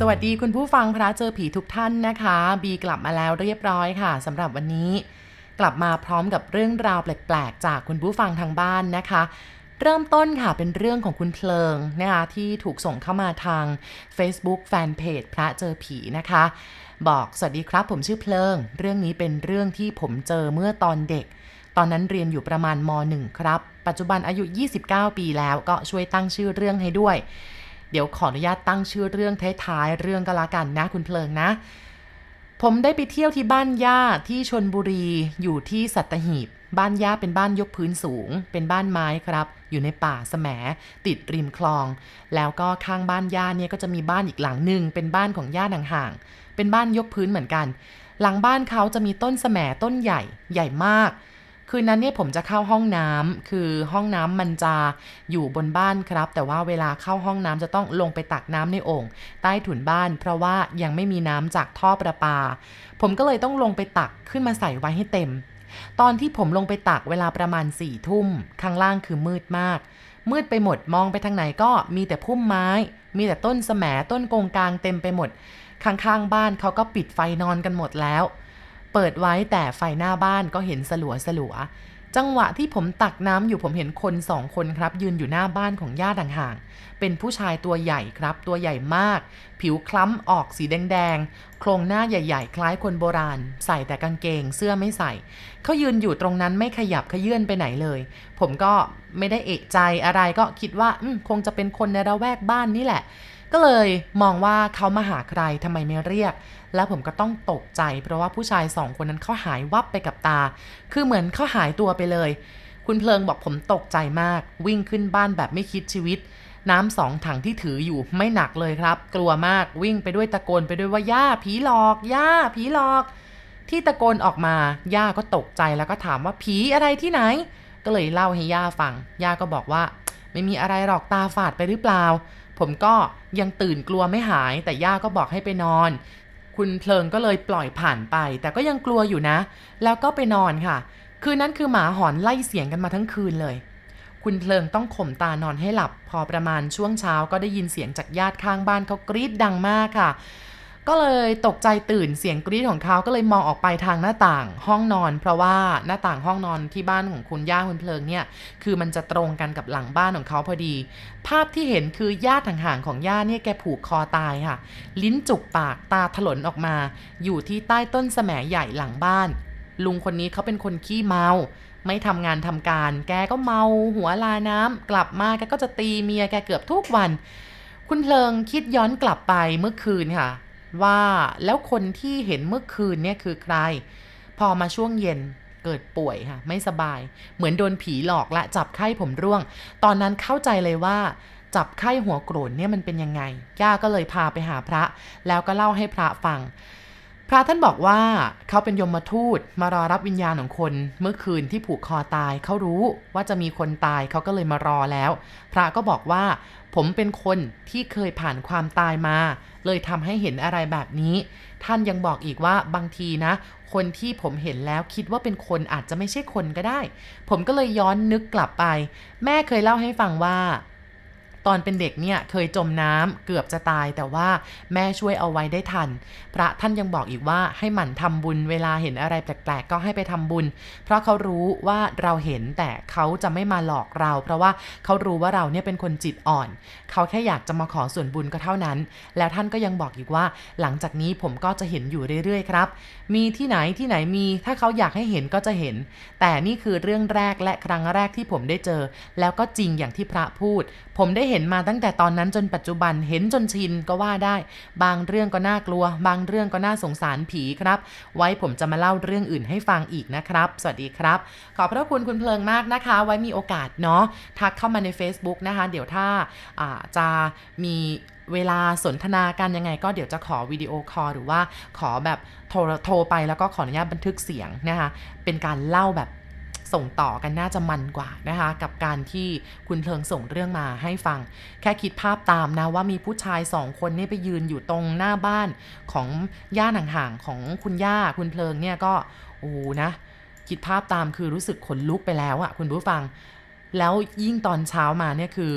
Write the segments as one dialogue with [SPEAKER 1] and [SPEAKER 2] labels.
[SPEAKER 1] สวัสดีคุณผู้ฟังพระเจอผีทุกท่านนะคะ บีกลับมาแล้วเรียบร้อยค่ะสำหรับวันนี้ กลับมาพร้อมกับเรื่องราวแปลกๆ จากคุณผู้ฟังทางบ้านนะคะ เริ่มต้นค่ะเป็นเรื่องของคุณเพลิงนะคะที่ถูกส่งเข้ามาทาง Facebook Fanpage พระเจอผีนะคะ บอกสวัสดีครับผมชื่อเพลิง เรื่องนี้เป็นเรื่องที่ผมเจอเมื่อตอนเด็ก ตอนนั้นเรียนอยู่ประมาณม .1 ครับ ปัจจุบันอายุ 29 ปีแล้วก็ช่วยตั้งชื่อเรื่องให้ด้วย เดี๋ยวขออนุญาตตั้งชื่อเรื่องท้ายๆเรื่องก็แล้วกันนะคุณเพลิงนะ ผมได้ไปเที่ยวที่บ้านย่าที่ชนบุรีอยู่ที่สัตหีบ บ้านย่าเป็นบ้านยกพื้นสูง เป็นบ้านไม้ครับ อยู่ในป่าแสมติดริมคลอง แล้วก็ข้างบ้านย่าเนี่ยก็จะมีบ้านอีกหลังหนึ่งเป็นบ้านของย่าห่างๆเป็นบ้านยกพื้นเหมือนกัน หลังบ้านเขาจะมีต้นแสมต้นใหญ่ใหญ่มาก คืนนั้นเนี่ยผมจะเข้าห้องน้ำคือห้องน้ำมันจะอยู่บนบ้านครับ แต่ว่าเวลาเข้าห้องน้ำจะต้องลงไปตักน้ำในโอ่งใต้ถุนบ้าน เพราะว่ายังไม่มีน้ำจากท่อประปา ผมก็เลยต้องลงไปตักขึ้นมาใส่ไว้ให้เต็ม ตอนที่ผมลงไปตักเวลาประมาณสี่ทุ่มข้างล่างคือมืดมาก มืดไปหมดมองไปทางไหนก็มีแต่พุ่มไม้ มีแต่ต้นแสมต้นกงกลางเต็มไปหมด ข้างๆบ้านเขาก็ปิดไฟนอนกันหมดแล้ว เปิดไว้แต่ไฟหน้าบ้านก็เห็นสลัวสลัว จังหวะที่ผมตักน้ำอยู่ผมเห็นคนสองคนครับ ยืนอยู่หน้าบ้านของญาติห่างๆ เป็นผู้ชายตัวใหญ่ครับ ตัวใหญ่มาก ผิวคล้ำออกสีแดงๆ โครงหน้าใหญ่ๆ คล้ายคนโบราณ ใส่แต่กางเกง เสื้อไม่ใส่ เขายืนอยู่ตรงนั้นไม่ขยับขยื่นไปไหนเลย ผมก็ไม่ได้เอกใจอะไรก็คิดว่าคงจะเป็นคนในระแวกบ้านนี่แหละก็เลยมองว่าเขามาหาใครทำไมไม่เรียกแล้วผมก็ต้องตกใจ เพราะว่าผู้ชายสองคนนั้นเขาหายวับไปกับตา คือเหมือนเขาหายตัวไปเลย คุณเพลิงบอกผมตกใจมาก วิ่งขึ้นบ้านแบบไม่คิดชีวิต น้ำสองถังที่ถืออยู่ไม่หนักเลยครับ กลัวมากวิ่งไปด้วยตะโกนไปด้วยว่าย่าผีหลอกย่าผีหลอก ที่ตะโกนออกมาย่าก็ตกใจแล้วก็ถามว่าผีอะไรที่ไหน ก็เลยเล่าให้ย่าฟังย่าก็บอกว่า ไม่มีอะไรหรอกตาฝาดไปหรือเปล่าผมก็ยังตื่นกลัวไม่หายแต่ย่าก็บอกให้ไปนอน คุณเพลิงก็เลยปล่อยผ่านไป แต่ก็ยังกลัวอยู่นะ แล้วก็ไปนอนค่ะ คืนนั้นคือหมาหอนไล่เสียงกันมาทั้งคืนเลย คุณเพลิงต้องข่มตานอนให้หลับ พอประมาณช่วงเช้าก็ได้ยินเสียงจากญาติข้างบ้านเขากรีดดังมากค่ะ ก็เลยตกใจตื่นเสียงกรี๊ดของเขาก็เลยมองออกไปทางหน้าต่างห้องนอน เพราะว่าหน้าต่างห้องนอนที่บ้านของคุณย่าคุณเพลิงเนี่ย คือมันจะตรงกันกับหลังบ้านของเขาพอดี ภาพที่เห็นคือญาติห่างๆของย่าเนี่ยแกผูกคอตายค่ะ ลิ้นจุกปากตาถลนออกมา อยู่ที่ใต้ต้นแสมใหญ่หลังบ้าน ลุงคนนี้เขาเป็นคนขี้เมาไม่ทำงานทำการ แกก็เมาหัวลาน้ำกลับมาแกก็จะตีเมียแกเกือบทุกวัน คุณเพลิงคิดย้อนกลับไปเมื่อคืนค่ะ ว่าแล้วคนที่เห็นเมื่อคืนเนี่ยคือใคร พอมาช่วงเย็นเกิดป่วยค่ะ ไม่สบาย เหมือนโดนผีหลอกและจับไข้ผมร่วง ตอนนั้นเข้าใจเลยว่าจับไข้หัวโกรนเนี่ยมันเป็นยังไง ย่าก็เลยพาไปหาพระ แล้วก็เล่าให้พระฟัง พระท่านบอกว่าเขาเป็นยมทูตมารอรับวิญญาณของคน เมื่อคืนที่ผูกคอตายเขารู้ว่าจะมีคนตายเขาก็เลยมารอแล้ว พระก็บอกว่า ผมเป็นคนที่เคยผ่านความตายมา เลยทำให้เห็นอะไรแบบนี้ ท่านยังบอกอีกว่าบางทีนะ คนที่ผมเห็นแล้วคิดว่าเป็นคนอาจจะไม่ใช่คนก็ได้ ผมก็เลยย้อนนึกกลับไป แม่เคยเล่าให้ฟังว่า ตอนเป็นเด็กเนี่ยเคยจมน้ำเกือบจะตายแต่ว่าแม่ช่วยเอาไว้ได้ทัน พระท่านยังบอกอีกว่าให้หมั่นทำบุญเวลาเห็นอะไรแปลกๆ ก็ให้ไปทำบุญ เพราะเขารู้ว่าเราเห็นแต่เขาจะไม่มาหลอกเรา เพราะว่าเขารู้ว่าเราเนี่ยเป็นคนจิตอ่อน เขาแค่อยากจะมาขอส่วนบุญก็เท่านั้น แล้วท่านก็ยังบอกอีกว่า หลังจากนี้ผมก็จะเห็นอยู่เรื่อยๆครับ มีที่ไหนที่ไหนมี ถ้าเขาอยากให้เห็นก็จะเห็น แต่นี่คือเรื่องแรกและครั้งแรกที่ผมได้เจอ แล้วก็จริงอย่างที่พระพูด ผมได้เห็นมาตั้งแต่ตอนนั้นจนปัจจุบันเห็นจนชินก็ว่าได้ บางเรื่องก็น่ากลัว บางเรื่องก็น่าสงสารผีครับ ไว้ผมจะมาเล่าเรื่องอื่นให้ฟังอีกนะครับ สวัสดีครับ ขอบพระคุณคุณเพลิงมากนะคะ ไว้มีโอกาสเนาะทักเข้ามาใน Facebook นะคะ เดี๋ยวถ้าจะมีเวลาสนทนากันยังไงก็เดี๋ยวจะขอวิดีโอคอลหรือว่าขอแบบโทรโทรไปแล้วก็ขออนุญาตบันทึกเสียงนะคะ เป็นการเล่าแบบ ส่งต่อกันน่าจะมันกว่านะคะ กับการที่คุณเพลิงส่งเรื่องมาให้ฟัง แค่คิดภาพตามนะว่ามีผู้ชายสองคนนี่ไปยืนอยู่ตรงหน้าบ้านของย่าห่างๆของคุณย่าคุณเพลิงเนี่ยก็โอ้นะคิดภาพตามคือรู้สึกขนลุกไปแล้วอะคุณผู้ฟัง แล้วยิ่งตอนเช้ามาเนี่ยคือ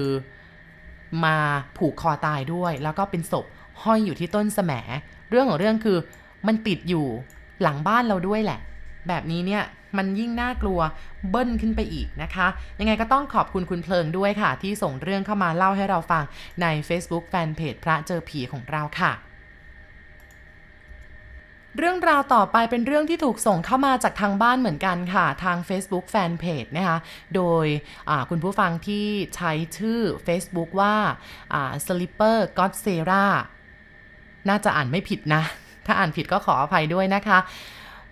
[SPEAKER 1] มาผูกคอตายด้วย แล้วก็เป็นศพห้อยอยู่ที่ต้นแสมเรื่องของเรื่องคือมันติดอยู่หลังบ้านเราด้วยแหละ แบบนี้เนี่ย มันยิ่งน่ากลัวเบิ้ลขึ้นไปอีกนะคะ ยังไงก็ต้องขอบคุณคุณเพลิงด้วยค่ะ ที่ส่งเรื่องเข้ามาเล่าให้เราฟังใน Facebook Fanpage พระเจอผีของเราค่ะเรื่องราวต่อไปเป็นเรื่องที่ถูกส่งเข้ามาจากทางบ้านเหมือนกันค่ะ ทาง Facebook Fanpage นะคะ โดยคุณผู้ฟังที่ใช้ชื่อ Facebook ว่า Slipper g o d s e r a น่าจะอ่านไม่ผิดนะ ถ้าอ่านผิดก็ขออภัยด้วยนะคะ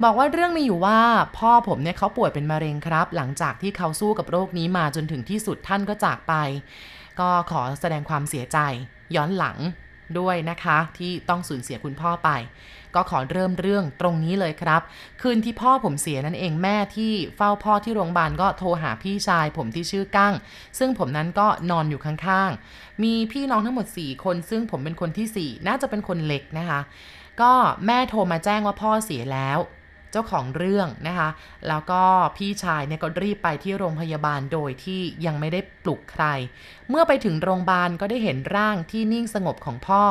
[SPEAKER 1] บอกว่าเรื่องมีอยู่ว่าพ่อผมเนี่ยเขาป่วยเป็นมะเร็งครับ หลังจากที่เขาสู้กับโรคนี้มาจนถึงที่สุดท่านก็จากไป ก็ขอแสดงความเสียใจย้อนหลังด้วยนะคะที่ต้องสูญเสียคุณพ่อไป ก็ขอเริ่มเรื่องตรงนี้เลยครับ คืนที่พ่อผมเสียนั่นเองแม่ที่เฝ้าพ่อที่โรงพยาบาลก็โทรหาพี่ชายผมที่ชื่อกั้ง ซึ่งผมนั้นก็นอนอยู่ข้างๆ มีพี่น้องทั้งหมด 4 คน ซึ่งผมเป็นคนที่ 4 น่าจะเป็นคนเล็กนะคะ ก็แม่โทรมาแจ้งว่าพ่อเสียแล้ว เจ้าของเรื่องนะคะ แล้วก็พี่ชายเนี่ยก็รีบไปที่โรงพยาบาลโดยที่ยังไม่ได้ปลุกใคร เมื่อไปถึงโรงพยาบาลก็ได้เห็นร่างที่นิ่งสงบของพ่อ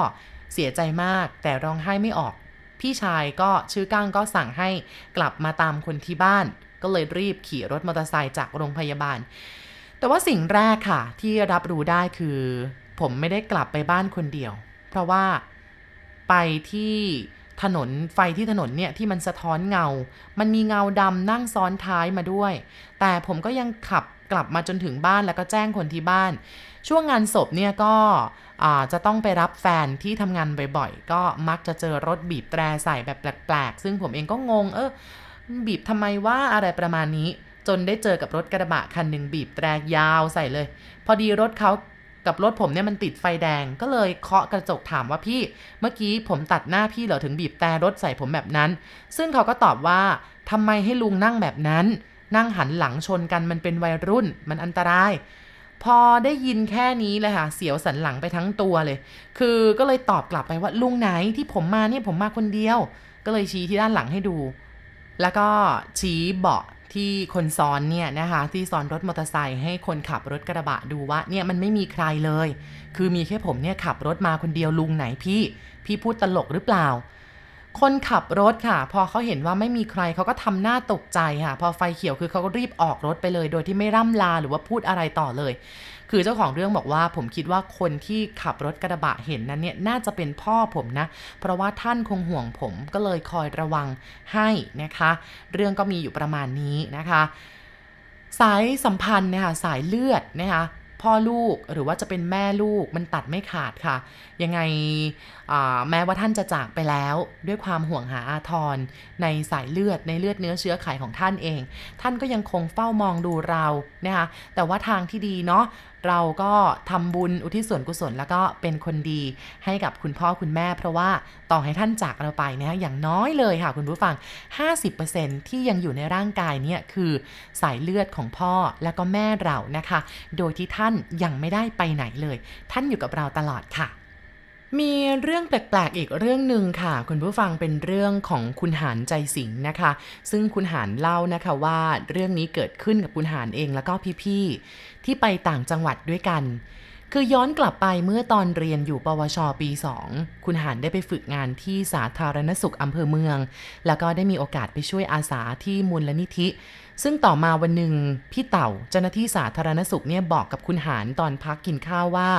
[SPEAKER 1] เสียใจมากแต่ร้องไห้ไม่ออก พี่ชายก็ชื่อก้างก็สั่งให้กลับมาตามคนที่บ้าน ก็เลยรีบขี่รถมอเตอร์ไซค์จากโรงพยาบาล แต่ว่าสิ่งแรกค่ะ ที่รับรู้ได้คือ ผมไม่ได้กลับไปบ้านคนเดียว เพราะว่าไปที่ ถนนไฟที่ถนนเนี่ยที่มันสะท้อนเงา มันมีเงาดำนั่งซ้อนท้ายมาด้วย แต่ผมก็ยังขับกลับมาจนถึงบ้านแล้วก็แจ้งคนที่บ้าน ช่วงงานศพเนี่ยก็จะต้องไปรับแฟนที่ทำงานบ่อยๆ ก็มักจะเจอรถบีบแตรใส่แบบแปลกๆ ซึ่งผมเองก็งง เออบีบทำไมว่าอะไรประมาณนี้ จนได้เจอกับรถกระบะคันหนึ่งบีบแตรยาวใส่เลย พอดีรถเขา กับรถผมเนี่ยมันติดไฟแดงก็เลยเคาะกระจกถามว่าพี่ เมื่อกี้ผมตัดหน้าพี่เหรอถึงบีบแต่รถใส่ผมแบบนั้น ซึ่งเขาก็ตอบว่าทำไมให้ลุงนั่งแบบนั้น นั่งหันหลังชนกันมันเป็นวัยรุ่น มันอันตรายพอได้ยินแค่นี้เลยค่ะ เสียวสันหลังไปทั้งตัวเลย คือก็เลยตอบกลับไปว่าลุงไหนที่ผมมาเนี่ยผมมาคนเดียว ก็เลยชี้ที่ด้านหลังให้ดู แล้วก็ชี้เบาะ ที่คนซ้อนเนี่ยนะคะที่ซ้อนรถมอเตอร์ไซค์ให้คนขับรถกระบะดูว่าเนี่ยมันไม่มีใครเลย คือมีแค่ผมเนี่ยขับรถมาคนเดียวลุงไหนพี่ พี่พูดตลกหรือเปล่า คนขับรถค่ะ พอเขาเห็นว่าไม่มีใครเขาก็ทำหน้าตกใจค่ะ พอไฟเขียวคือเขาก็รีบออกรถไปเลย โดยที่ไม่ร่ำลาหรือว่าพูดอะไรต่อเลย คือเจ้าของเรื่องบอกว่าผมคิดว่าคนที่ขับรถกระบะเห็นนั้นเนี่ยน่าจะเป็นพ่อผมนะ เพราะว่าท่านคงห่วงผมก็เลยคอยระวังให้นะคะ เรื่องก็มีอยู่ประมาณนี้นะคะ สายสัมพันธ์นะคะสายเลือดนะคะพ่อลูกหรือว่าจะเป็นแม่ลูกมันตัดไม่ขาดค่ะ ยังไงแม้ว่าท่านจะจากไปแล้ว ด้วยความห่วงหาอาทร ในสายเลือดในเลือดเนื้อเชื้อไขของท่านเอง ท่านก็ยังคงเฝ้ามองดูเรานะคะแต่ว่าทางที่ดีเนาะ เราก็ทำบุญอุทิศส่วนกุศล แล้วก็เป็นคนดีให้กับคุณพ่อคุณแม่ เพราะว่าต่อให้ท่านจากเราไปนะอย่างน้อยเลยค่ะคุณผู้ฟัง 50%ที่ยังอยู่ในร่างกายเนี่ยคือสายเลือดของพ่อแล้วก็แม่เรานะคะ โดยที่ท่านยังไม่ได้ไปไหนเลย ท่านอยู่กับเราตลอดค่ะ มีเรื่องแปลกๆอีกเรื่องหนึ่งค่ะ คุณผู้ฟังเป็นเรื่องของคุณหานใจสิงนะคะ ซึ่งคุณหานเล่านะคะว่าเรื่องนี้เกิดขึ้นกับคุณหานเองแล้วก็พี่ๆที่ไปต่างจังหวัดด้วยกัน คือย้อนกลับไปเมื่อตอนเรียนอยู่ปวชปี 2 คุณหานได้ไปฝึกงานที่สาธารณสุขอำเภอเมือง แล้วก็ได้มีโอกาสไปช่วยอาสาที่มูลนิธิ ซึ่งต่อมาวันหนึ่งพี่เต่าเจ้าหน้าที่สาธารณสุขเนี่ยบอกกับคุณหานตอนพักกินข้าวว่า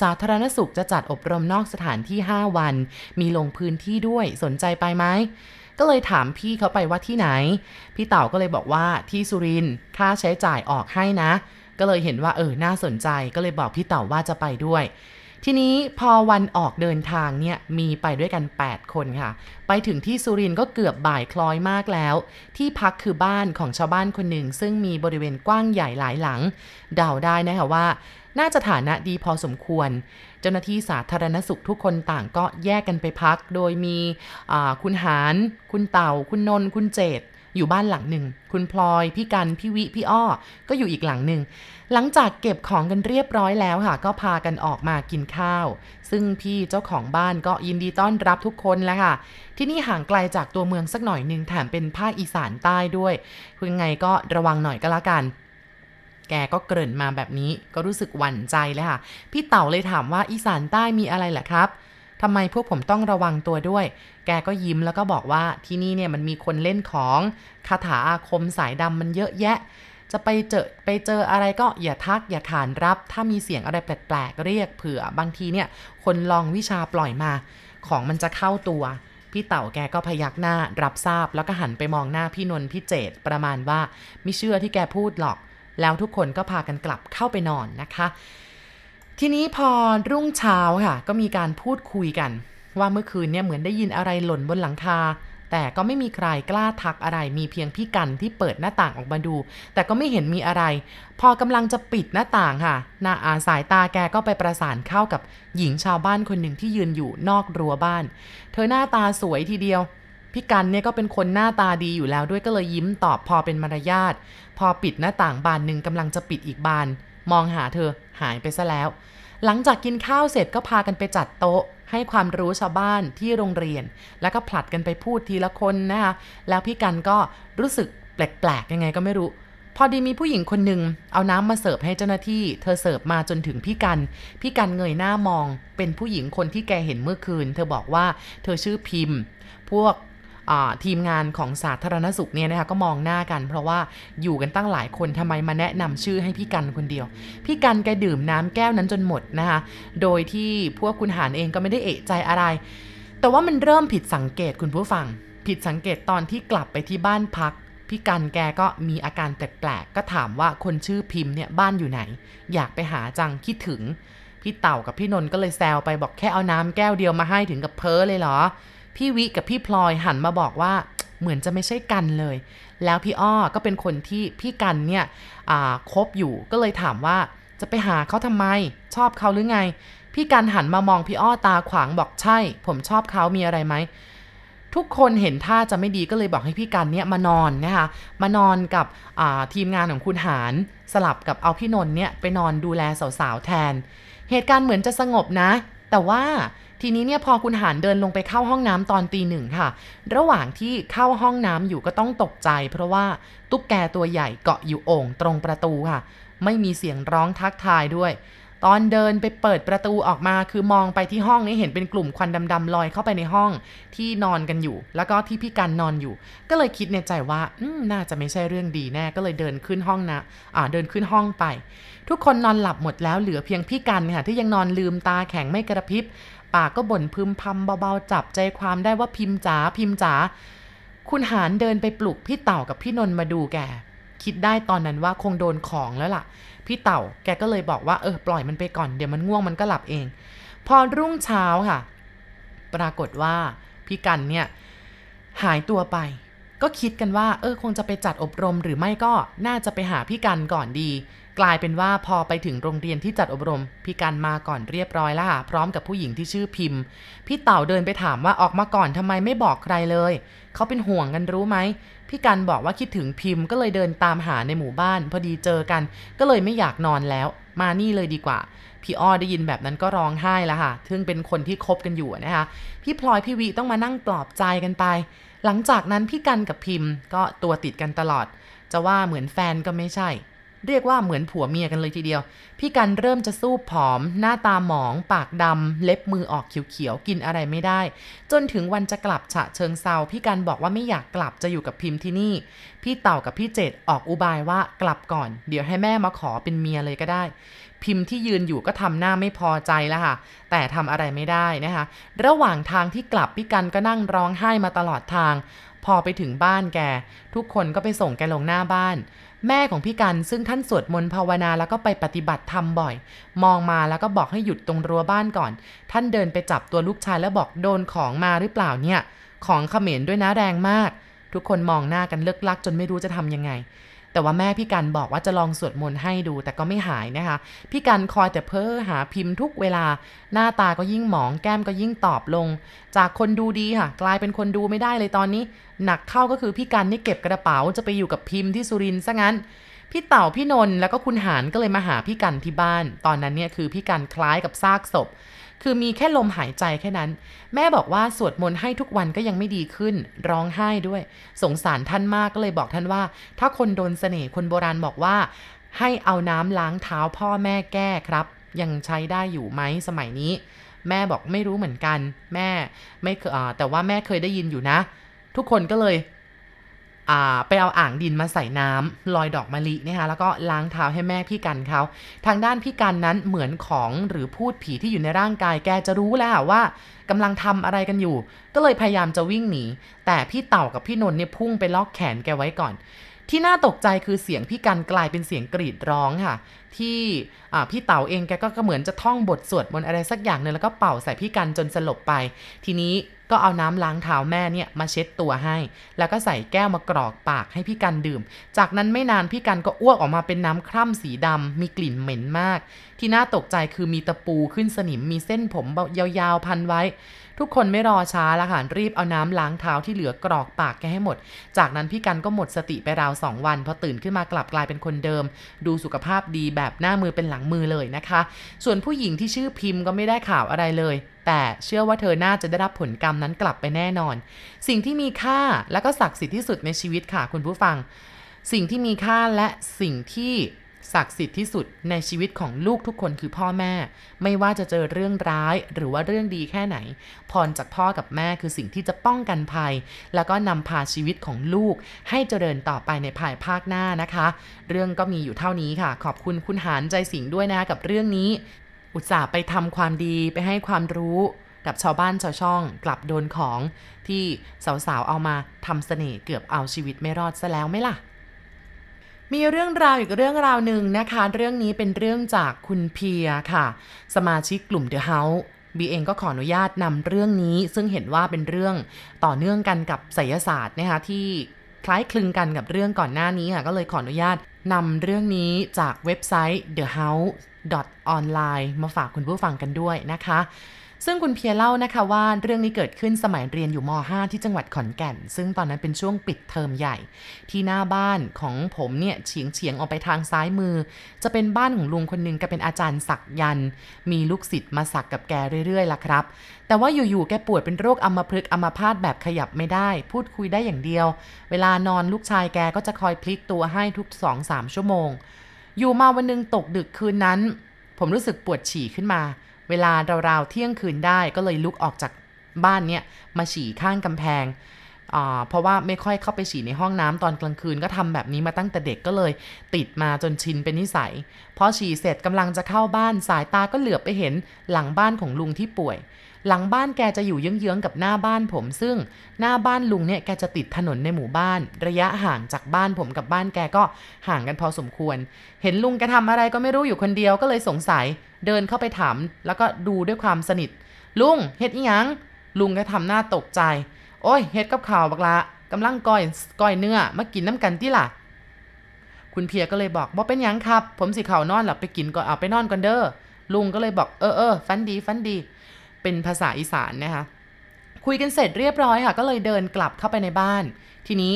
[SPEAKER 1] สาธารณสุขจะจัดอบรมนอกสถานที่ 5 วัน มีลงพื้นที่ด้วยสนใจไปไหมก็เลยถามพี่เขาไปว่าที่ไหน พี่เต่าก็เลยบอกว่าที่สุรินค่าใช้จ่ายออกให้นะ ก็เลยเห็นว่าเออน่าสนใจก็เลยบอกพี่เต่าว่าจะไปด้วย ทีนี้พอวันออกเดินทางเนี่ยมีไปด้วยกัน 8 คนค่ะ ไปถึงที่สุรินก็เกือบบ่ายคล้อยมากแล้ว ที่พักคือบ้านของชาวบ้านคนหนึ่ง ซึ่งมีบริเวณกว้างใหญ่หลายหลัง เดาได้นะคะว่า น่าจะฐานะดีพอสมควร เจ้าหน้าที่สาธารณสุขทุกคนต่างก็แยกกันไปพัก โดยมีคุณหานคุณเต่า คุณนนคุณเจตอยู่บ้านหลังหนึ่ง คุณพลอย พี่กัน พี่วิ พี่อ้อ ก็อยู่อีกหลังหนึ่ง หลังจากเก็บของกันเรียบร้อยแล้วค่ะ ก็พากันออกมากินข้าว ซึ่งพี่เจ้าของบ้านก็ยินดีต้อนรับทุกคนแล้วค่ะ ที่นี่ห่างไกลจากตัวเมืองสักหน่อยหนึ่งแถมเป็นภาคอีสานใต้ด้วย คุณไงก็ระวังหน่อยก็แล้วกัน แกก็เกริ่นมาแบบนี้ก็รู้สึกหวั่นใจเลยค่ะ พี่เต่าเลยถามว่าอีสานใต้มีอะไรแหละครับทำไมพวกผมต้องระวังตัวด้วย แกก็ยิ้มแล้วก็บอกว่าที่นี่เนี่ยมันมีคนเล่นของคาถาอาคมสายดำมันเยอะแยะ จะไปเจอไปเจออะไรก็อย่าทักอย่าขานรับ ถ้ามีเสียงอะไรแปลกๆเรียกเผื่อบางทีเนี่ย คนลองวิชาปล่อยมา ของมันจะเข้าตัว พี่เต่าแกก็พยักหน้ารับทราบ แล้วก็หันไปมองหน้าพี่นนท์พี่เจตประมาณว่า ไม่เชื่อที่แกพูดหรอก แล้วทุกคนก็พากันกลับเข้าไปนอนนะคะ ทีนี้พอรุ่งเช้าค่ะก็มีการพูดคุยกัน ว่าเมื่อคืนเนี่ยเหมือนได้ยินอะไรหล่นบนหลังคา แต่ก็ไม่มีใครกล้าทักอะไร มีเพียงพี่กันที่เปิดหน้าต่างออกมาดู แต่ก็ไม่เห็นมีอะไร พอกำลังจะปิดหน้าต่างค่ะนาอาสายตาแกก็ไปประสานเข้ากับหญิงชาวบ้านคนหนึ่งที่ยืนอยู่นอกรั้วบ้าน เธอหน้าตาสวยทีเดียว พี่กันเนี่ยก็เป็นคนหน้าตาดีอยู่แล้วด้วยก็เลยยิ้มตอบพอเป็นมารยาท พอปิดหน้าต่างบานหนึ่งกำลังจะปิดอีกบาน มองหาเธอหายไปซะแล้ว หลังจากกินข้าวเสร็จก็พากันไปจัดโต๊ะ ให้ความรู้ชาวบ้านที่โรงเรียน แล้วก็ผลัดกันไปพูดทีละคนนะคะแล้วพี่กันก็รู้สึกแปลกๆยังไงก็ไม่รู้ พอดีมีผู้หญิงคนหนึ่งเอาน้ำมาเสิร์ฟให้เจ้าหน้าที่ เธอเสิร์ฟมาจนถึงพี่กัน พี่กันเงยหน้ามอง เป็นผู้หญิงคนที่แกเห็นเมื่อคืน เธอบอกว่าเธอชื่อพิมพ์ พวก ทีมงานของสาธารณสุขเนี่ยนะคะก็มองหน้ากัน เพราะว่าอยู่กันตั้งหลายคนทำไมมาแนะนำชื่อให้พี่กันคนเดียว พี่กันแกดื่มน้ำแก้วนั้นจนหมดนะคะโดยที่พวกคุณหารเองก็ไม่ได้เอะใจอะไร แต่ว่ามันเริ่มผิดสังเกตคุณผู้ฟัง ผิดสังเกตตอนที่กลับไปที่บ้านพักพี่กันแกก็มีอาการแปลกๆ ก็ถามว่าคนชื่อพิมพ์เนี่ยบ้านอยู่ไหน อยากไปหาจังคิดถึง พี่เต่ากับพี่นนท์ก็เลยแซวไปบอกแค่เอาน้ำแก้วเดียวมาให้ถึงกับเพ้อเลยเหรอ พี่วิกับพี่พลอยหันมาบอกว่าเหมือนจะไม่ใช่กันเลย แล้วพี่อ้อก็เป็นคนที่พี่กันเนี่ยคบอยู่ก็เลยถามว่าจะไปหาเขาทำไม ชอบเขาหรือไง พี่กันหันมามองพี่อ้อตาขวางบอกใช่ ผมชอบเขามีอะไรไหมทุกคนเห็นท่าจะไม่ดีก็เลยบอกให้พี่กันเนี่ยมานอนนะคะมานอนกับทีมงานของคุณหารสลับกับเอาพี่นนท์เนี่ยไปนอนดูแลสาวๆแทน เหตุการณ์เหมือนจะสงบนะ แต่ว่า ทีนี้เนี่ยพอคุณหานเดินลงไปเข้าห้องน้ำตอนตีหนึ่งค่ะ ระหว่างที่เข้าห้องน้ำอยู่ก็ต้องตกใจ เพราะว่าตุ๊กแกตัวใหญ่เกาะอยู่โอ่งตรงประตูค่ะ ไม่มีเสียงร้องทักทายด้วย ตอนเดินไปเปิดประตูออกมาคือมองไปที่ห้องนี้เห็นเป็นกลุ่มควันดำๆลอยเข้าไปในห้องที่นอนกันอยู่ แล้วก็ที่พี่กันนอนอยู่ ก็เลยคิดในใจว่าน่าจะไม่ใช่เรื่องดีแน่ก็เลยเดินขึ้นห้องนะอ่าเดินขึ้นห้องไปทุกคนนอนหลับหมดแล้วเหลือเพียงพี่กันค่ะที่ยังนอนลืมตาแข็งไม่กระพริบ ปากก็บ่นพึมพำเบาๆ จับใจความได้ว่าพิมพ์จ๋าพิมพ์จ๋าคุณหานเดินไปปลุกพี่เต่ากับพี่นนท์มาดูแก คิดได้ตอนนั้นว่าคงโดนของแล้วล่ะ พี่เต่าแกก็เลยบอกว่าเออปล่อยมันไปก่อนเดี๋ยวมันง่วงมันก็หลับเอง พอรุ่งเช้าค่ะ ปรากฏว่าพี่กันเนี่ยหายตัวไป ก็คิดกันว่า เออคงจะไปจัดอบรมหรือไม่ก็น่าจะไปหาพี่กันก่อนดี กลายเป็นว่าพอไปถึงโรงเรียนที่จัดอบรม พี่กันมาก่อนเรียบร้อยแล้วค่ะพร้อมกับผู้หญิงที่ชื่อพิมพ์ พี่เต่าเดินไปถามว่าออกมาก่อนทำไมไม่บอกใครเลย เขาเป็นห่วงกันรู้ไหมพี่กันบอกว่าคิดถึงพิมพ์ก็เลยเดินตามหาในหมู่บ้าน พอดีเจอกัน ก็เลยไม่อยากนอนแล้ว มานี่เลยดีกว่าพี่อ้อได้ยินแบบนั้นก็ร้องไห้แล้วค่ะ ซึ่งเป็นคนที่คบกันอยู่นะคะ พี่พลอยพี่วิต้องมานั่งปลอบใจกันไป หลังจากนั้นพี่กันกับพิมพ์ก็ตัวติดกันตลอด จะว่าเหมือนแฟนก็ไม่ใช่ เรียกว่าเหมือนผัวเมียกันเลยทีเดียว พี่กันเริ่มจะสู้ผอม หน้าตาหมอง ปากดำ เล็บมือออกเขียวๆ กินอะไรไม่ได้ จนถึงวันจะกลับฉะเชิงเซา พี่กันบอกว่าไม่อยากกลับจะอยู่กับพิมพ์ที่นี่ พี่เต่ากับพี่เจดออกอุบายว่ากลับก่อน เดี๋ยวให้แม่มาขอเป็นเมียเลยก็ได้ พิมพ์ที่ยืนอยู่ก็ทำหน้าไม่พอใจแล้วค่ะ แต่ทำอะไรไม่ได้นะคะ ระหว่างทางที่กลับพี่กันก็นั่งร้องไห้มาตลอดทาง พอไปถึงบ้านแก ทุกคนก็ไปส่งแกลงหน้าบ้าน แม่ของพี่กันซึ่งท่านสวดมนต์ภาวนาแล้วก็ไปปฏิบัติธรรมบ่อย มองมาแล้วก็บอกให้หยุดตรงรั้วบ้านก่อน ท่านเดินไปจับตัวลูกชายแล้วบอกโดนของมาหรือเปล่าเนี่ย ของเขมรด้วยนะแรงมาก ทุกคนมองหน้ากันเลิกลักจนไม่รู้จะทำยังไง แต่ว่าแม่พี่กันบอกว่าจะลองสวดมนต์ให้ดู แต่ก็ไม่หายนะคะ พี่กันคอยแต่เพ้อหาพิมพ์ทุกเวลา หน้าตาก็ยิ่งหมองแก้มก็ยิ่งตอบลง จากคนดูดีค่ะ กลายเป็นคนดูไม่ได้เลยตอนนี้ หนักเข้าก็คือพี่กันนี่เก็บกระเป๋าจะไปอยู่กับพิมพ์ที่สุรินทร์ซะงั้นพี่เต่าพี่นนท์แล้วก็คุณหานก็เลยมาหาพี่กันที่บ้าน ตอนนั้นเนี่ยคือพี่กันคล้ายกับซากศพ คือมีแค่ลมหายใจแค่นั้น แม่บอกว่าสวดมนต์ให้ทุกวันก็ยังไม่ดีขึ้น ร้องไห้ด้วย สงสารท่านมากก็เลยบอกท่านว่า ถ้าคนโดนเสน่ห์คนโบราณบอกว่า ให้เอาน้ำล้างเท้าพ่อแม่แก้ครับ ยังใช้ได้อยู่ไหมสมัยนี้ แม่บอกไม่รู้เหมือนกัน แม่ไม่เคยแต่ว่าแม่เคยได้ยินอยู่นะ ทุกคนก็เลย ไปเอาอ่างดินมาใส่น้ำลอยดอกมะลินะคะแล้วก็ล้างเท้าให้แม่พี่กันเขาทางด้านพี่กันนั้นเหมือนของหรือพูดผีที่อยู่ในร่างกายแกจะรู้แล้วว่ากำลังทำอะไรกันอยู่ ก็เลยพยายามจะวิ่งหนี แต่พี่เต่ากับพี่นนท์เนี่ยพุ่งไปล็อกแขนแกไว้ก่อน ที่น่าตกใจคือเสียงพี่กันกลายเป็นเสียงกรีดร้องค่ะ ที่พี่เต่าเองแกก็เหมือนจะท่องบทสวดมนต์อะไรสักอย่างหนึ่งแล้วก็เป่าใส่พี่กันจนสลบไป ทีนี้ก็เอาน้ำล้างเท้าแม่เนี่ยมาเช็ดตัวให้ แล้วก็ใส่แก้วมากรอกปากให้พี่กันดื่ม จากนั้นไม่นานพี่กันก็อ้วกออกมาเป็นน้ำคร่ำสีดำมีกลิ่นเหม็นมาก ที่น่าตกใจคือมีตะปูขึ้นสนิมมีเส้นผมยาวๆพันไว้ ทุกคนไม่รอช้าละค่ะรีบเอาน้ำล้างเท้าที่เหลือกรอกปากแกให้หมด จากนั้นพี่กันก็หมดสติไปราวสองวันพอตื่นขึ้นมากลับกลายเป็นคนเดิม ดูสุขภาพดีแบบหน้ามือเป็นหลังมือเลยนะคะ ส่วนผู้หญิงที่ชื่อพิมพ์ก็ไม่ได้ข่าวอะไรเลย แต่เชื่อว่าเธอน่าจะได้รับผลกรรมนั้นกลับไปแน่นอน สิ่งที่มีค่าและก็ศักดิ์สิทธิ์ที่สุดในชีวิตค่ะคุณผู้ฟัง สิ่งที่มีค่าและสิ่งที่ ศักดิ์สิทธิ์ที่สุดในชีวิตของลูกทุกคนคือพ่อแม่ ไม่ว่าจะเจอเรื่องร้ายหรือว่าเรื่องดีแค่ไหน พรจากพ่อกับแม่คือสิ่งที่จะป้องกันภัย แล้วก็นำพาชีวิตของลูก ให้เจริญต่อไปในภายภาคหน้านะคะ เรื่องก็มีอยู่เท่านี้ค่ะ ขอบคุณคุณหานใจสิงด้วยนะกับเรื่องนี้ อุตส่าห์ไปทำความดีไปให้ความรู้กับชาวบ้านชาวช่องกลับโดนของที่สาวๆเอามาทำเสน่ห์เกือบเอาชีวิตไม่รอดซะแล้วไหมล่ะ มีเรื่องราวอีกเรื่องราวหนึ่งนะคะ เรื่องนี้เป็นเรื่องจากคุณเพียค่ะ สมาชิกกลุ่ม The House บีเองก็ขออนุญาตนำเรื่องนี้ ซึ่งเห็นว่าเป็นเรื่องต่อเนื่องกันกับไสยศาสตร์นะคะที่คล้ายคลึงกันกับเรื่องก่อนหน้านี้ค่ะก็เลยขออนุญาตนำเรื่องนี้จากเว็บไซต์ The House online มาฝากคุณผู้ฟังกันด้วยนะคะ ซึ่งคุณเพียเล่านะคะว่าเรื่องนี้เกิดขึ้นสมัยเรียนอยู่ม .5 ที่จังหวัดขอนแก่น ซึ่งตอนนั้นเป็นช่วงปิดเทอมใหญ่ ที่หน้าบ้านของผมเนี่ยเฉียงเฉียงออกไปทางซ้ายมือ จะเป็นบ้านของลุงคนนึงแกเป็นอาจารย์สักยัน มีลูกศิษย์มาสักกับแกเรื่อยๆล่ะครับ แต่ว่าอยู่ๆแกป่วยเป็นโรคอัมพฤกษ์อัมพาตแบบขยับไม่ได้ พูดคุยได้อย่างเดียว เวลานอนลูกชายแกก็จะคอยพลิกตัวให้ทุก2-3ชั่วโมง อยู่มาวันนึงตกดึกคืนนั้น ผมรู้สึกปวดฉี่ขึ้นมา เวลาราวๆเที่ยงคืนได้ก็เลยลุกออกจากบ้านเนี่ยมาฉี่ข้างกำแพงเพราะว่าไม่ค่อยเข้าไปฉี่ในห้องน้ำตอนกลางคืนก็ทำแบบนี้มาตั้งแต่เด็กก็เลย ติดมาจนชินเป็นนิสัย พอฉี่เสร็จกำลังจะเข้าบ้านสายตาก็เหลือบไปเห็นหลังบ้านของลุงที่ป่วย หลังบ้านแกจะอยู่เยื้องๆกับหน้าบ้านผม ซึ่งหน้าบ้านลุงเนี่ยแกจะติดถนนในหมู่บ้าน ระยะห่างจากบ้านผมกับบ้านแกก็ห่างกันพอสมควร เห็นลุงแกทำอะไรก็ไม่รู้อยู่คนเดียวก็เลยสงสัยเดินเข้าไปถามแล้วก็ดูด้วยความสนิท ลุงเฮ็ดอีหยังลุงก็ทำหน้าตกใจ โอ้ยเฮ็ดกับข่าวบักละกำลังก้อยก้อยเนื้อมากินน้ำกันที่ล่ะคุณเพียก็เลยบอกบอกเป็นยังครับ ผมสิเข่านอนหลับไปกินก่อนเอาไปนอนก่อนเด้อลุงก็เลยบอกเออเออฟันดีฟันดี เป็นภาษาอีสานนะคะ คุยกันเสร็จเรียบร้อยค่ะ ก็เลยเดินกลับเข้าไปในบ้าน ทีนี้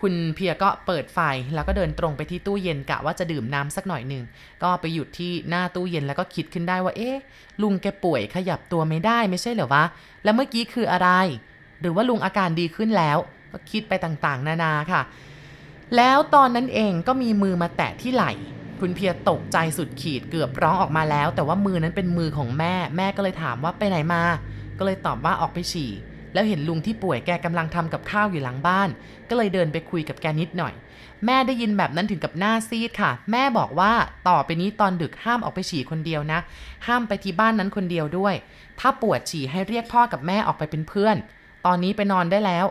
[SPEAKER 1] คุณเพียก็เปิดไฟแล้วก็เดินตรงไปที่ตู้เย็นกะว่าจะดื่มน้ำสักหน่อยหนึ่งก็ไปหยุดที่หน้าตู้เย็นแล้วก็คิดขึ้นได้ว่า เอ๊ะ ลุงแกป่วยขยับตัวไม่ได้ไม่ใช่เหรอวะ แล้วเมื่อกี้คืออะไร หรือว่าลุงอาการดีขึ้นแล้ว ก็คิดไปต่างๆ นานาค่ะ แล้วตอนนั้นเองก็มีมือมาแตะที่ไหล่ คุณเพียตกใจสุดขีดเกือบร้องออกมาแล้ว แต่ว่ามือนั้นเป็นมือของแม่ แม่ก็เลยถามว่าไปไหนมา ก็เลยตอบว่าออกไปฉี่ แล้วเห็นลุงที่ป่วยแกกำลังทำกับข้าวอยู่หลังบ้าน ก็เลยเดินไปคุยกับแกนิดหน่อย แม่ได้ยินแบบนั้นถึงกับหน้าซีดค่ะ แม่บอกว่าต่อไปนี้ตอนดึกห้ามออกไปฉี่คนเดียวนะ ห้ามไปที่บ้านนั้นคนเดียวด้วย ถ้าปวดฉี่ให้เรียกพ่อกับแม่ออกไปเป็นเพื่อน ตอนนี้ไปนอนได้แล้ว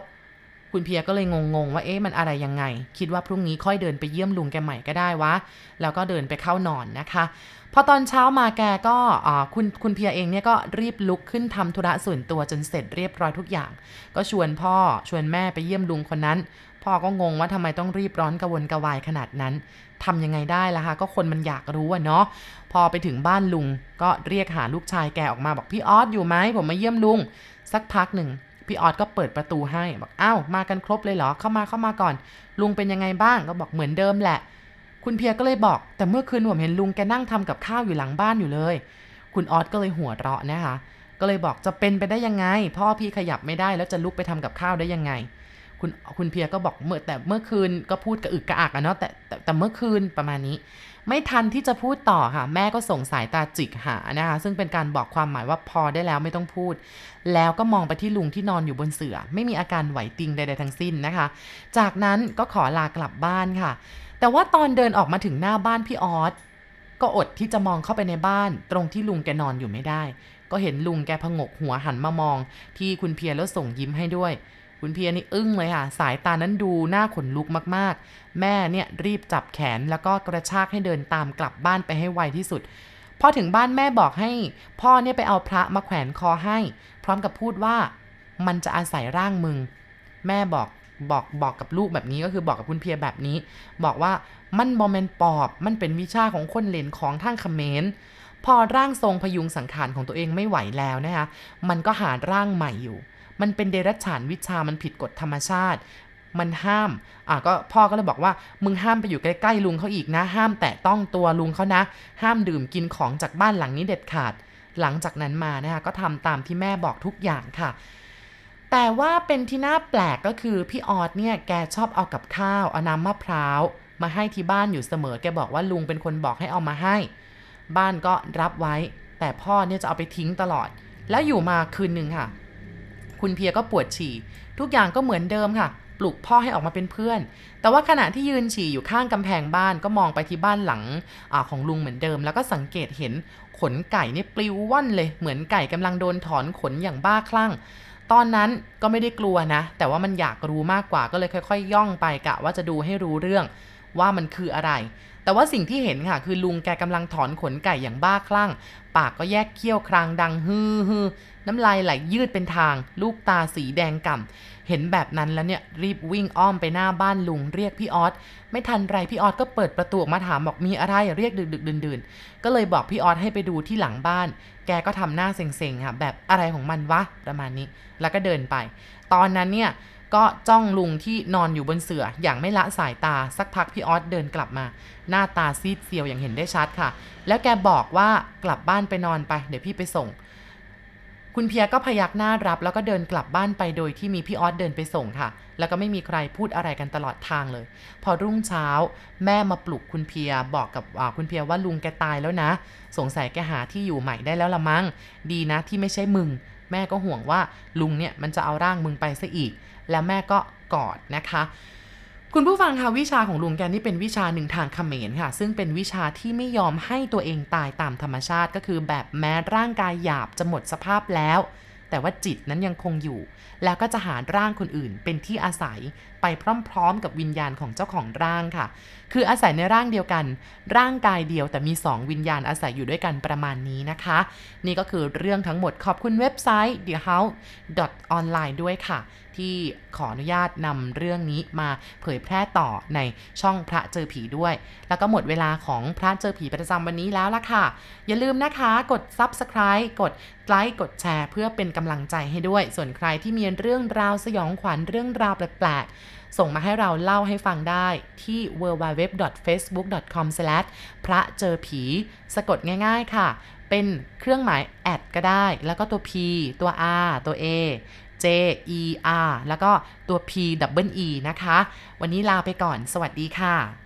[SPEAKER 1] คุณเพียก็เลยงงๆว่าเอ๊ะมันอะไรยังไง คิดว่าพรุ่งนี้ค่อยเดินไปเยี่ยมลุงแกใหม่ก็ได้วะ แล้วก็เดินไปเข้านอนนะคะพอตอนเช้ามาแกก็คุณคุณเพียเองเนี่ยก็รีบลุกขึ้นทำธุระส่วนตัวจนเสร็จเรียบร้อยทุกอย่าง ก็ชวนพ่อชวนแม่ไปเยี่ยมลุงคนนั้น พ่อก็งงว่าทำไมต้องรีบร้อนกระวนกระวายขนาดนั้นทำยังไงได้ล่ะคะก็คนมันอยากรู้อะเนาะพอไปถึงบ้านลุงก็เรียกหาลูกชายแกออกมาบอกพี่ออสอยู่ไหมผมมาเยี่ยมลุงสักพักหนึ่ง พี่ออสก็เปิดประตูให้บอกอ้าวมากันครบเลยเหรอเข้ามาเข้ามาก่อน ลุงเป็นยังไงบ้างก็บอกเหมือนเดิมแหละ คุณเพียก็เลยบอก แต่เมื่อคืนผมเห็นลุงแกนั่งทำกับข้าวอยู่หลังบ้านอยู่เลย คุณออสก็เลยหัวเราะนะคะก็เลยบอกจะเป็นไปได้ยังไง พ่อพี่ขยับไม่ได้แล้วจะลุกไปทำกับข้าวได้ยังไง คุณคุณเพียก็บอกเมื่อแต่เมื่อคืนก็พูดกระอึกกระอักอะเนาะแต่แต่แต่เมื่อคืนประมาณนี้ ไม่ทันที่จะพูดต่อค่ะ แม่ก็ส่งสายตาจิกหานะคะ ซึ่งเป็นการบอกความหมายว่าพอได้แล้วไม่ต้องพูด แล้วก็มองไปที่ลุงที่นอนอยู่บนเสือ่อไม่มีอาการไหวติงใดๆทั้งสิ้นนะคะ จากนั้นก็ขอลากลับบ้านค่ะ แต่ว่าตอนเดินออกมาถึงหน้าบ้านพี่ออสก็อดที่จะมองเข้าไปในบ้าน ตรงที่ลุงแกนอนอยู่ไม่ได้ ก็เห็นลุงแกพงกหัวหันมามอง ที่คุณเพียรแล้วส่งยิ้มให้ด้วย คุณเพียนี่อึ้งเลยค่ะ สายตานั้นดูหน้าขนลุกมากๆ แม่เนี่ยรีบจับแขนแล้วก็กระชากให้เดินตามกลับบ้านไปให้ไวที่สุด พอถึงบ้านแม่บอกให้ พ่อเนี่ยไปเอาพระมาแขวนคอให้ พร้อมกับพูดว่ามันจะอาศัยร่างมึง แม่บอกบอกบอกกับลูกแบบนี้ก็คือบอกกับคุณเพียแบบนี้ บอกว่ามันบอมเมนปอบ มันเป็นวิชาของคนเลนของทางเขมรพอร่างทรงพยุงสังขารของตัวเองไม่ไหวแล้วนะคะมันก็หาร่างใหม่อยู่ มันเป็นเดรัจฉานวิชามันผิดกฎธรรมชาติ มันห้าม อะก็พ่อก็เลยบอกว่า มึงห้ามไปอยู่ใกล้ๆลุงเขาอีกนะ ห้ามแตะต้องตัวลุงเขานะ ห้ามดื่มกินของจากบ้านหลังนี้เด็ดขาด หลังจากนั้นมานะคะก็ทำตามที่แม่บอกทุกอย่างค่ะแต่ว่าเป็นที่น่าแปลกก็คือพี่ออดเนี่ยแกชอบเอากับข้าวเอาน้ำมะพร้าว มาให้ที่บ้านอยู่เสมอแกบอกว่าลุงเป็นคนบอกให้เอามาให้ บ้านก็รับไว้ แต่พ่อเนี่ยจะเอาไปทิ้งตลอด แล้วอยู่มาคืนหนึ่งค่ะ คุณเพียก็ปวดฉี่ ทุกอย่างก็เหมือนเดิมค่ะ ปลุกพ่อให้ออกมาเป็นเพื่อน แต่ว่าขณะที่ยืนฉี่อยู่ข้างกำแพงบ้านก็มองไปที่บ้านหลังอของลุงเหมือนเดิม แล้วก็สังเกตเห็นขนไก่เนี่ยปลิวว่อนเลย เหมือนไก่กำลังโดนถอนขนอย่างบ้าคลั่งตอนนั้นก็ไม่ได้กลัวนะ แต่ว่ามันอยากรู้มากกว่าก็เลยค่อยๆ ย่องไปกะว่าจะดูให้รู้เรื่องว่ามันคืออะไร แต่ว่าสิ่งที่เห็นค่ะ คือลุงแกกำลังถอนขนไก่อย่างบ้าคลั่ง ปากก็แยกเคี้ยวครางดังฮือฮือน้ำลายไหลยืดเป็นทาง ลูกตาสีแดงก่ำเห็นแบบนั้นแล้วเนี่ยรีบวิ่งอ้อมไปหน้าบ้านลุงเรียกพี่ออสไม่ทันไรพี่ออสก็เปิดประตูมาถามบอกมีอะไรเรียกดึกดึกดื่นๆ ก็เลยบอกพี่ออสให้ไปดูที่หลังบ้าน แกก็ทำหน้าเซ็งๆค่ะแบบอะไรของมันวะประมาณนี้ แล้วก็เดินไป ตอนนั้นเนี่ย ก็จ้องลุงที่นอนอยู่บนเสือ่ออย่างไม่ละสายตาสักพักพี่ออสเดินกลับมา หน้าตาซีดเซียวอย่างเห็นได้ชัดค่ะ แล้วแกบอกว่ากลับบ้านไปนอนไป เดี๋ยวพี่ไปส่ง คุณเพียก็พยักหน้ารับ แล้วก็เดินกลับบ้านไปโดยที่มีพี่ออสเดินไปส่งค่ะ แล้วก็ไม่มีใครพูดอะไรกันตลอดทางเลย พอรุ่งเช้า แม่มาปลุกคุณเพียบอกกับคุณเพียว่าลุงแกตายแล้วนะ สงสัยแกหาที่อยู่ใหม่ได้แล้วละมั้งดีนะที่ไม่ใช่มึง แม่ก็ห่วงว่าลุงเนี่ยมันจะเอาร่างมึงไปซะอีก แล้วแม่ก็กอดนะคะคุณผู้ฟังคะวิชาของลุงแกนี่เป็นวิชาหนึ่งทางเขมรค่ะ ซึ่งเป็นวิชาที่ไม่ยอมให้ตัวเองตายตามธรรมชาติก็คือแบบแม้ร่างกายหยาบจะหมดสภาพแล้ว แต่ว่าจิตนั้นยังคงอยู่ แล้วก็จะหาร่างคนอื่นเป็นที่อาศัยไปพร้อมๆ กับวิญญาณของเจ้าของร่างค่ะ คืออาศัยในร่างเดียวกัน ร่างกายเดียวแต่มี 2 วิญญาณอาศัยอยู่ด้วยกันประมาณนี้นะคะ นี่ก็คือเรื่องทั้งหมดขอบคุณเว็บไซต์ thehouse.online ด้วยค่ะ ที่ขออนุญาตนำเรื่องนี้มาเผยแพร่ต่อในช่องพระเจอผีด้วย แล้วก็หมดเวลาของพระเจอผีประจำวันนี้แล้วล่ะค่ะ อย่าลืมนะคะ กด Subscribe กดไลค์กดแชร์ เพื่อเป็นกำลังใจให้ด้วย ส่วนใครที่มีเรื่องราวสยองขวัญเรื่องราวแปลกๆ ส่งมาให้เราเล่าให้ฟังได้ที่ www.facebook.com พระเจอผี สะกดง่ายๆค่ะ เป็นเครื่องหมายแอดก็ได้ แล้วก็ตัว P ตัว R ตัว A J E R แล้วก็ตัว P W E นะคะ วันนี้ลาไปก่อน สวัสดีค่ะ